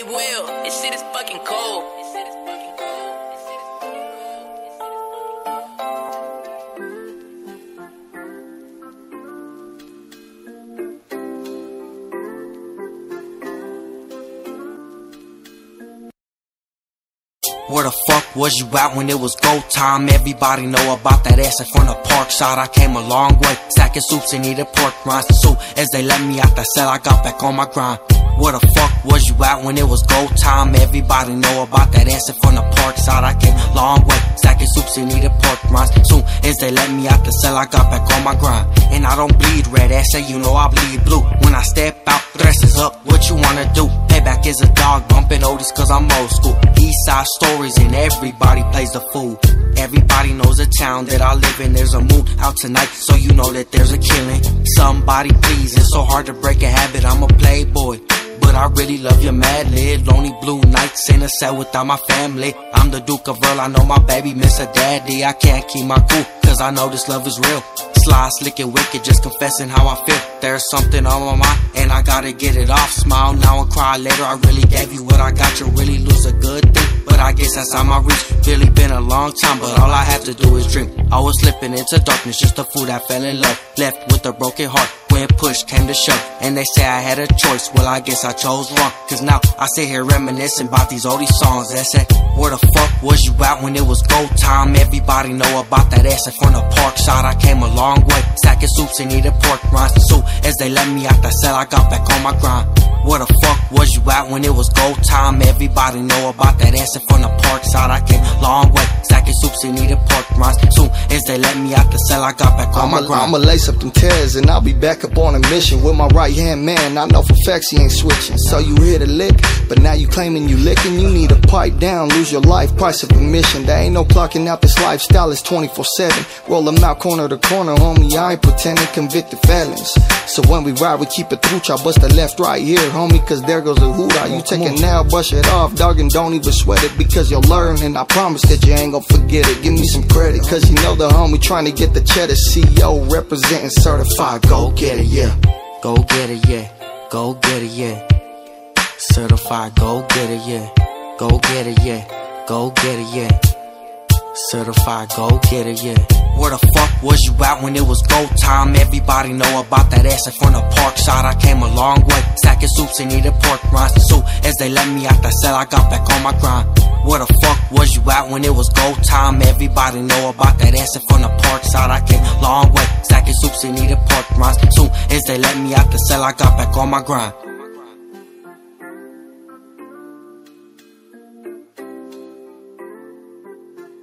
Hey, Will, this shit is fucking cold. Where the fuck was you at when it was go time? Everybody know about that ass in front of park shot. I came a long way, stacking soups and eating pork rinds. So as they let me out the cell, I got back on my grind. Where the fuck was you at when it was go time? Everybody know about that ass from the park shot. I came long way, stacking soups and eating pork rinds. Soon as they let me out the cell, I got back on my grind. And I don't bleed red ass, say you know I bleed blue. When I step out, dresses up, what you wanna do? Payback is a dog, bumping oldies cause I'm old school. East side stories and everybody plays the fool. Everybody knows the town that I live in. There's a moon out tonight, so you know that there's a killing. Somebody please, it's so hard to break a habit. I'm a playboy. But I really love your mad. Lonely blue nights in a cell without my family. I'm the Duke of Earl, I know my baby miss her daddy. I can't keep my cool, cause I know this love is real. Sly, slick, and wicked, just confessing how I feel. There's something on my mind, and I gotta get it off. Smile now and cry later. I really gave you what I got, you really lose a good thing. But I guess that's how my reach. Really been a long time, but all I have to do is dream. I was slipping into darkness, just a fool that fell in love. Left with a broken heart when push came to shove. And they say I had a choice, well, I guess I chose wrong. Cause now I sit here reminiscing about these oldie songs that said, Where the fuck was you at when it was go time? Everybody know about that ass front of park shot. I came a long way, stacking soups and eating pork rinds. So as they let me out the cell, I got back on my grind. Where the fuck was you at when it was go time? Everybody know about that ass front of park shot. I came a long way, soups and eating pork rinds. Soon as they let me out the cell, I got back on my I'ma, grind. I'ma lace up them tears and I'll be back up on a mission with my right hand man. I know for facts he ain't switching. So you hit a lick, but now you claiming you licking. You need a pipe down, lose your life, price of admission. There ain't no clocking out this lifestyle, it's 24 7. Roll them out corner to corner, homie. I ain't pretending convicted felons. So when we ride, we keep it through. I bust the left right here, homie, cause there goes the hoodah. You take it now, brush it off, dog, and don't even sweat it because you'll learn. And I promise that you ain't gonna forget it. Give me some credit, cause you know the homie trying to get the cheddar. CEO representing certified, go get it, yeah. Go get it, yeah. Go get it, yeah. Certified, go get it, yeah. Go get it, yeah. Go get it, yeah. Certified, go get it, yeah. Where the fuck was you at when it was go time? Everybody know about that ass in front of park shot. I came a long way, stacking soups and eating pork rinds. So as they let me out the cell, I got back on my grind. The at when it was go time? Everybody know about that ass front of park shot. I came long way, stacking soups and eating pork rinds. Soon as they let me out the cell, I got back on my grind.